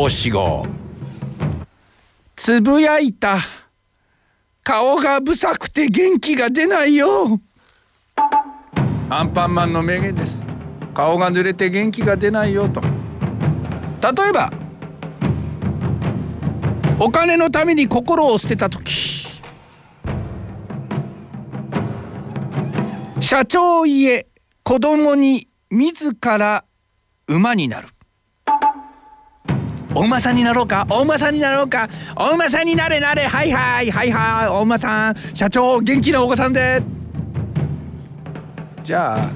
五七五。つぶやいた。顔が不さくて元気が出ないよ。アンパンマンの名言です。顔が濡れて元気が出ないよと。例えばお金のために心を捨てた時。社長家子供に自ら馬になるお馬さんになろうか？お馬さんになろうか？お馬さんになれなれ。はいはいはいはい。お馬さん社長元気なお子さんで。じゃあ。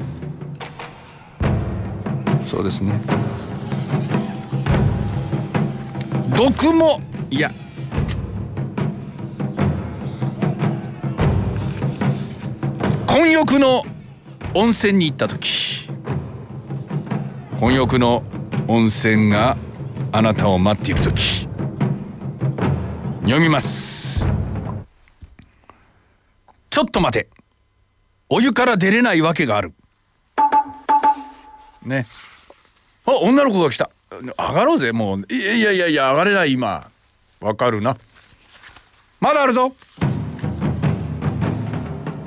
そうですね。毒もいや。混浴の温泉に行った時。混浴の温泉があなたを待っている時読みます。ちょっと待て。お湯から出れないわけがある。ね。あ女の子が来た。上がろうぜ。もういやいやいやいや上がれない今。わかるな。まだあるぞ。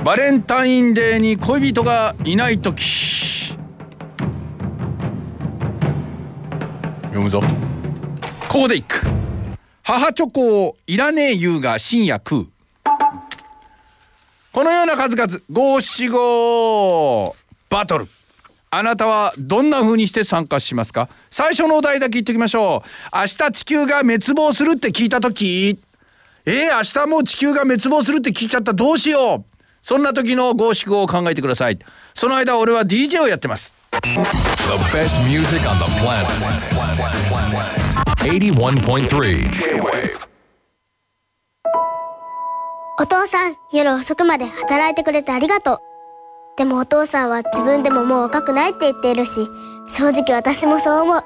バレンタインデーに恋人がいない時。読むぞ。ここでいく。母チョコをいらねえ言うが深夜食う。このような数々。五七五バトル。あなたはどんな風にして参加しますか？最初のお題だけ言っておきましょう。明日地球が滅亡するって聞いた時。えー、明日もう地球が滅亡するって聞いちゃった？どうしよう。そんな時の五七五を考えてください。その間俺は DJ をやってます。The best music on the planet. 81.3 J-Wave. お父さん、夜遅くまで働いてくれてありがとう。でもお父さんは自分でももう若くないって言っているし、正直私もそう思う。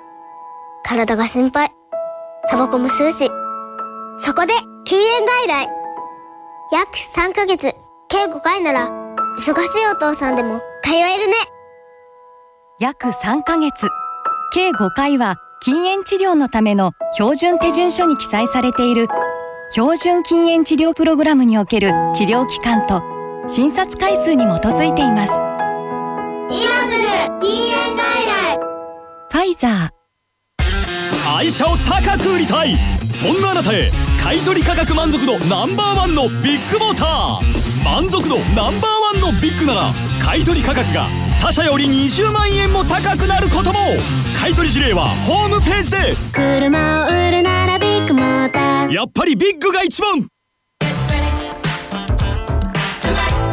体が心配。タバコも吸うし。そこで、禁煙外来。約3ヶ月、計5回なら、忙しいお父さんでも通えるね。約3ヶ月計5回は禁煙治療のための標準手順書に記載されている標準禁煙治療プログラムにおける治療期間と診察回数に基づいています。今すぐ禁煙外来。ファイザー。愛車を高く売りたい。そんなあなたへ買取価格満足度ナンバーワンのビッグモーター。満足度ナンバーワンのビッグなら買取価格が他社より20万円も高くなることも。買取事例はホームページで。車を売るならビッグモーター。やっぱりビッグが一番。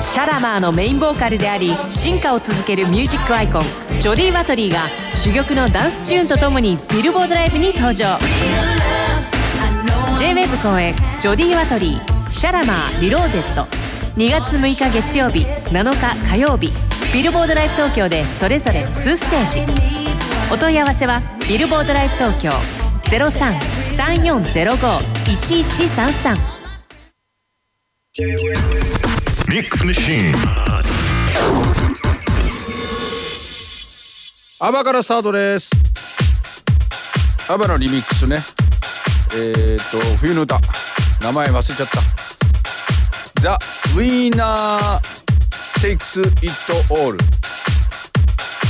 Shalamar のメインボーカルであり進化を続けるミュージックアイコン。 Jody Watley が珠玉のダンスチューンとともに Billboard Live に登場。J-WAVE 公演 Jody Watley Shalamar Reloaded 2月6日月曜日7日火曜日 Billboard Live 東京でそれぞれ2ステージ。お問い合わせは Billboard Live 東京03-3405-1133 Mix Machine. ABBA からスタートです。 ABBA のリミックスね。えー、っと冬の歌。名前忘れちゃった。 The Winner Takes It All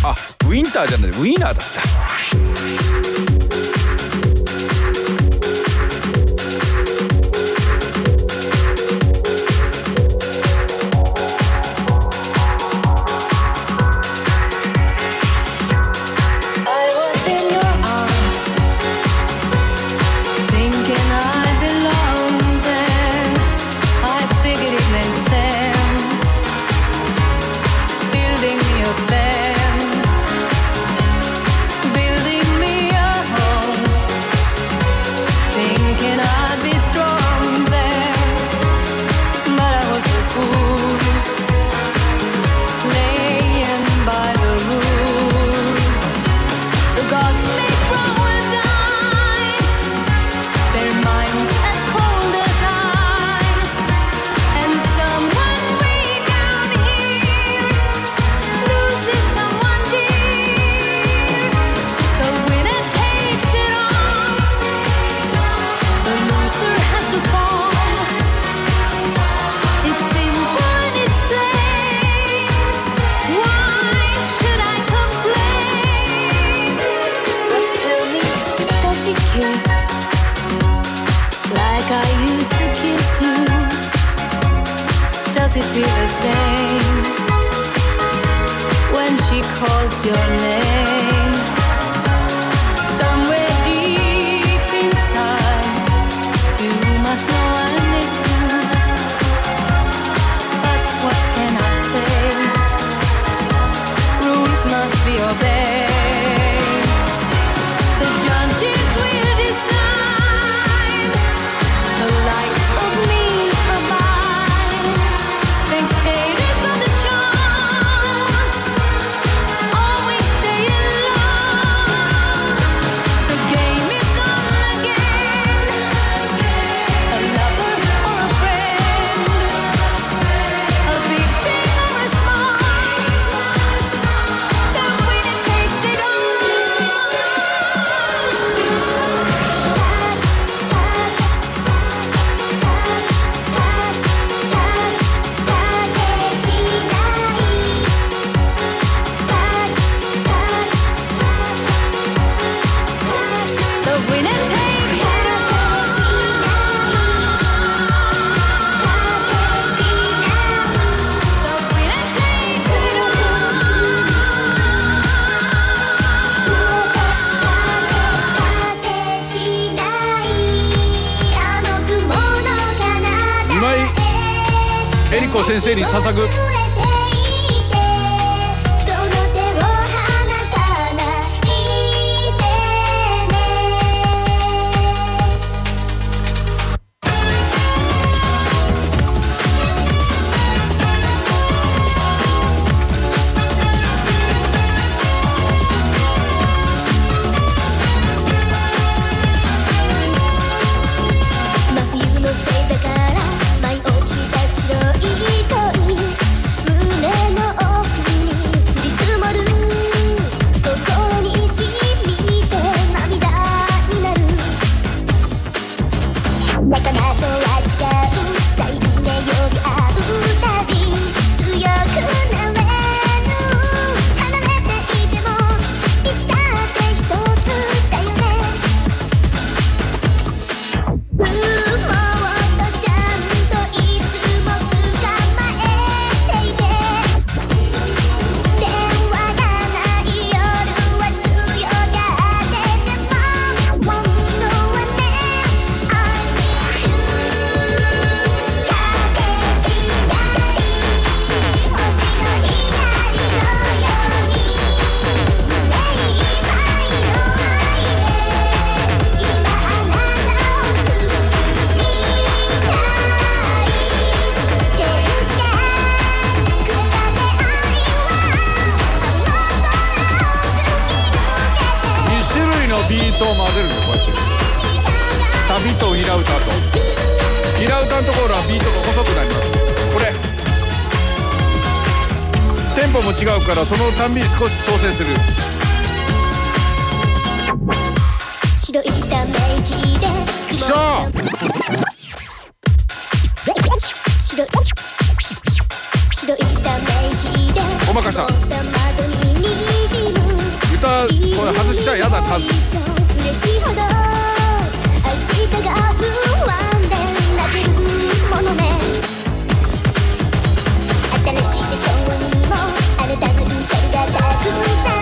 あ winter じゃない winner だった。子先生に捧ぐ。のたんび少し挑戦する。白いため息で歌これ外しちゃ嫌だかい that I do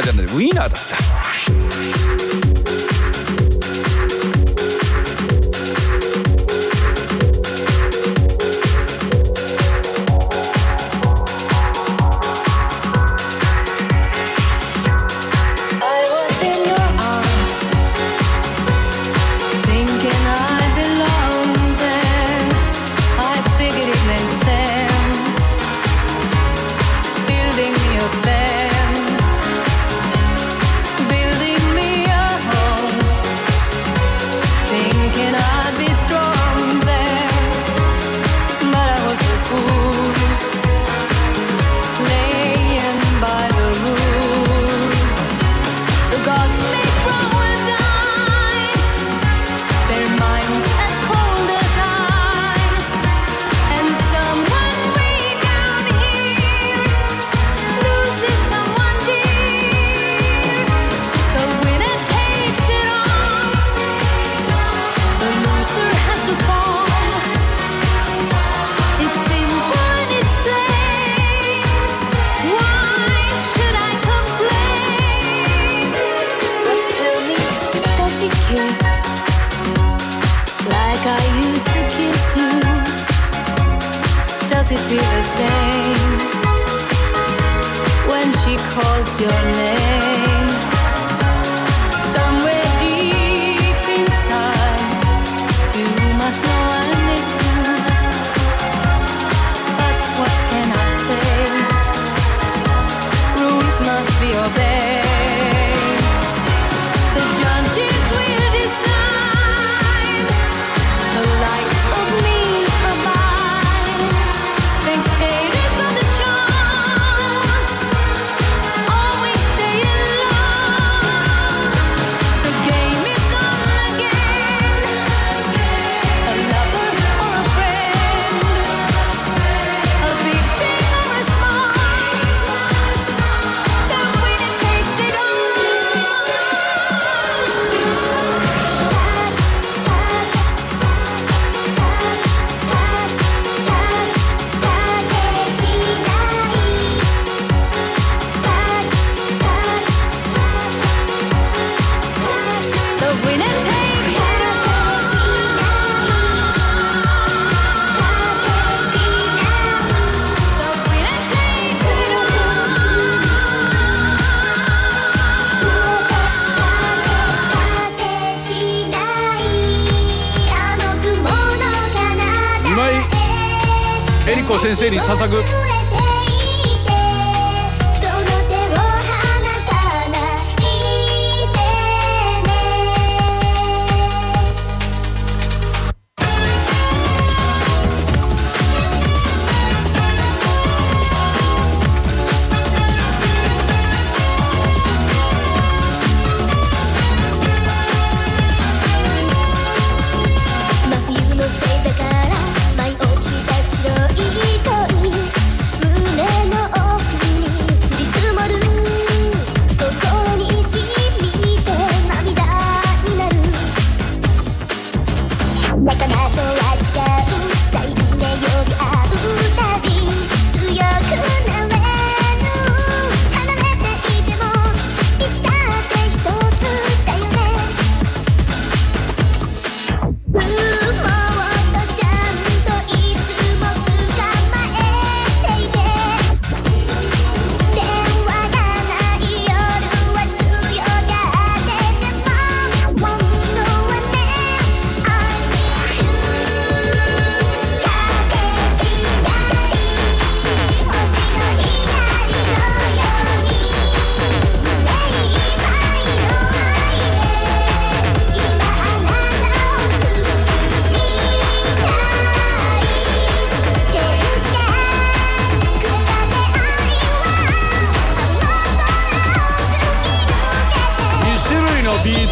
ーじゃないウィーナーだった。整に捧ぐ。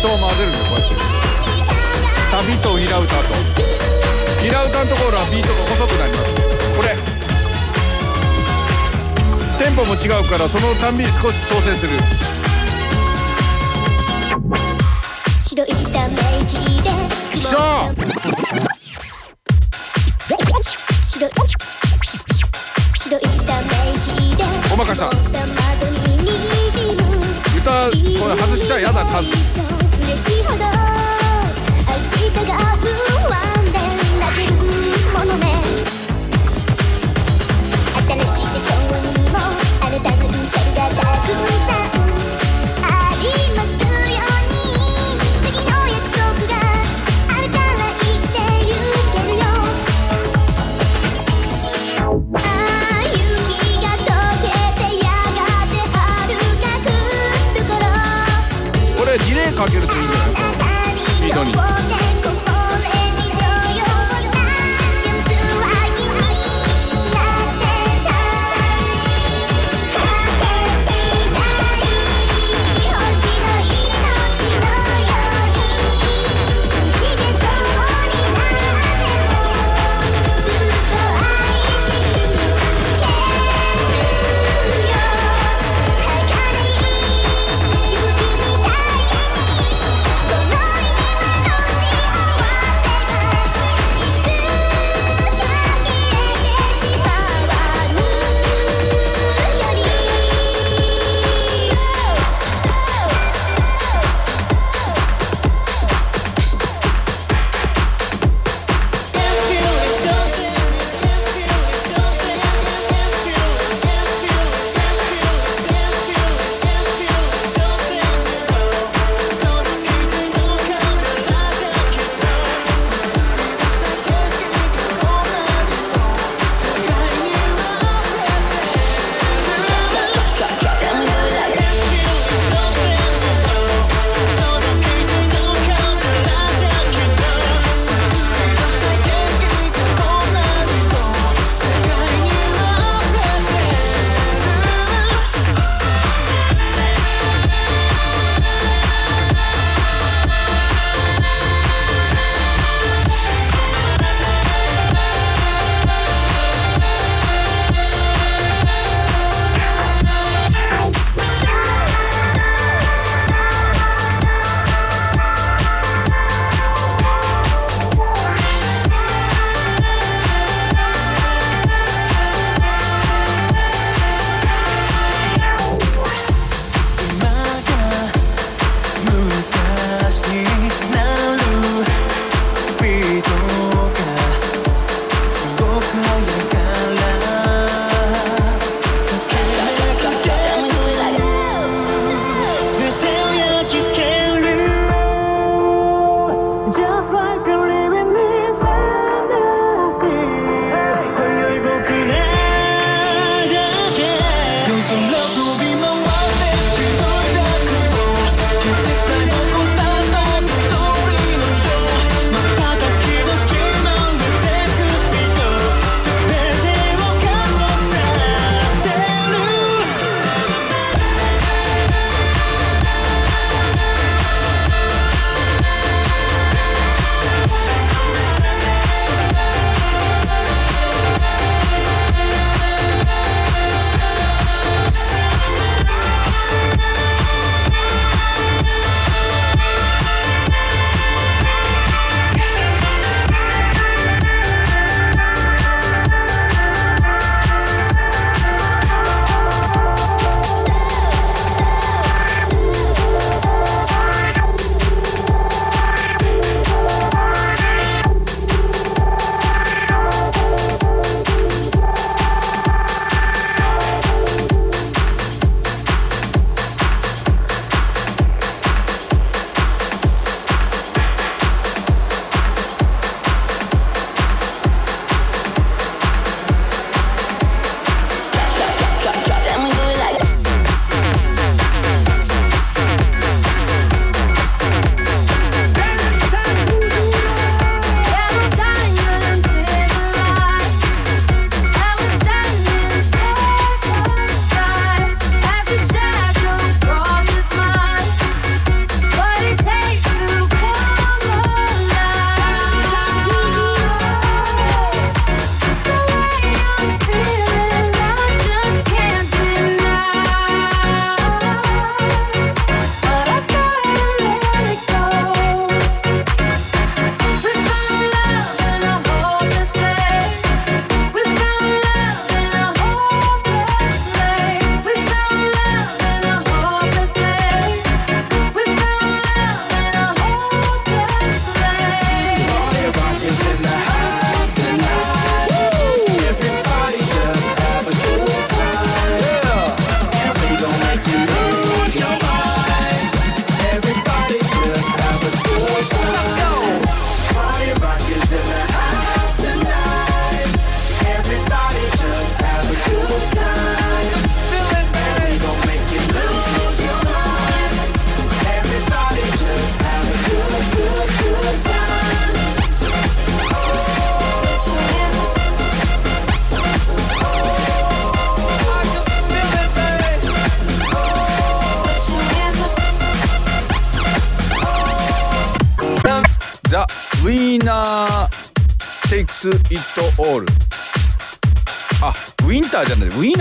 人を混ぜるのこうやって。サビとウタと。イラウタのところはビートが細くなります。これ。テンポも違うからそのたんびに少し調整する。白いため息でくしょ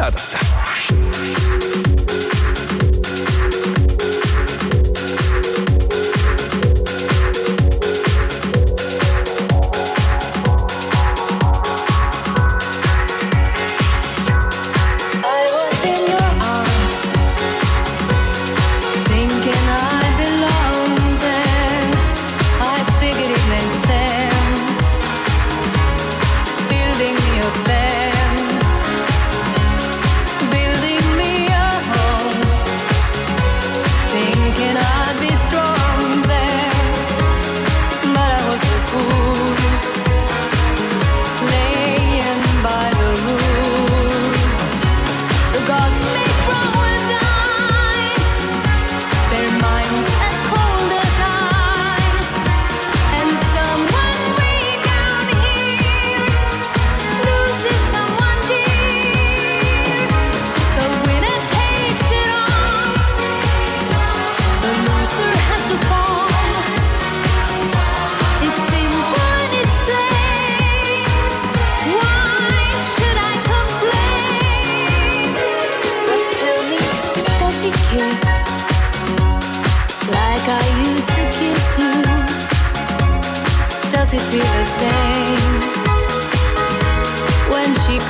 ナーだった。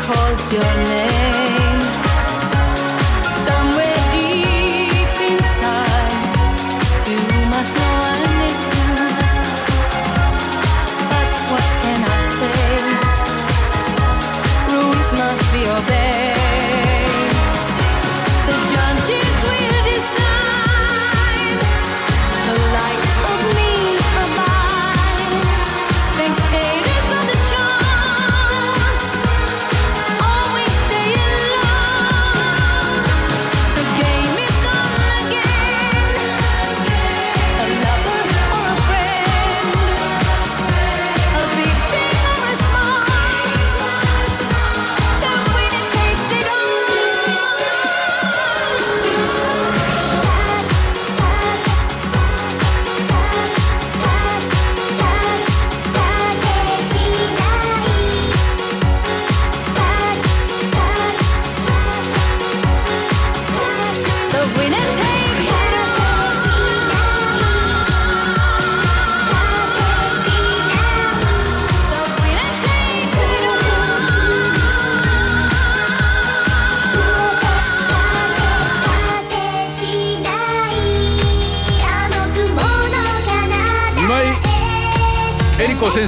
Calls your name.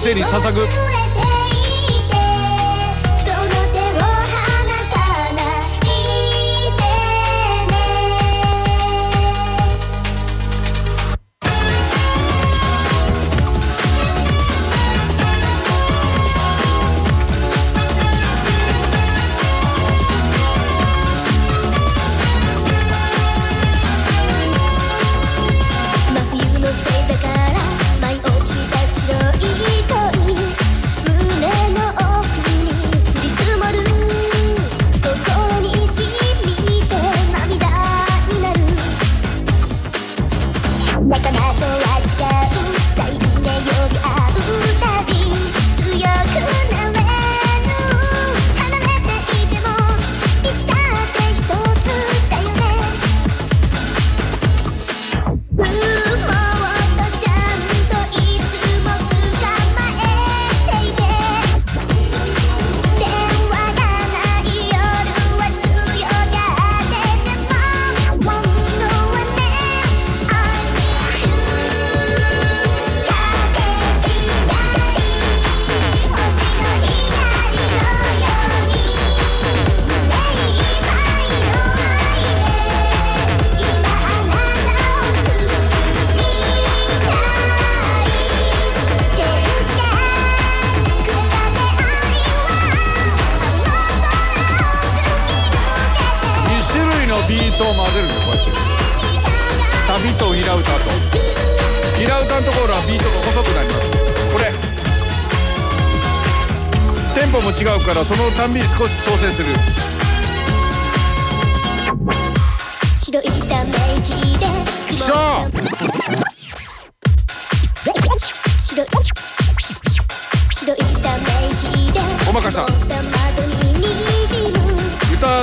生に捧ぐ。からそのたんびに少し挑戦する。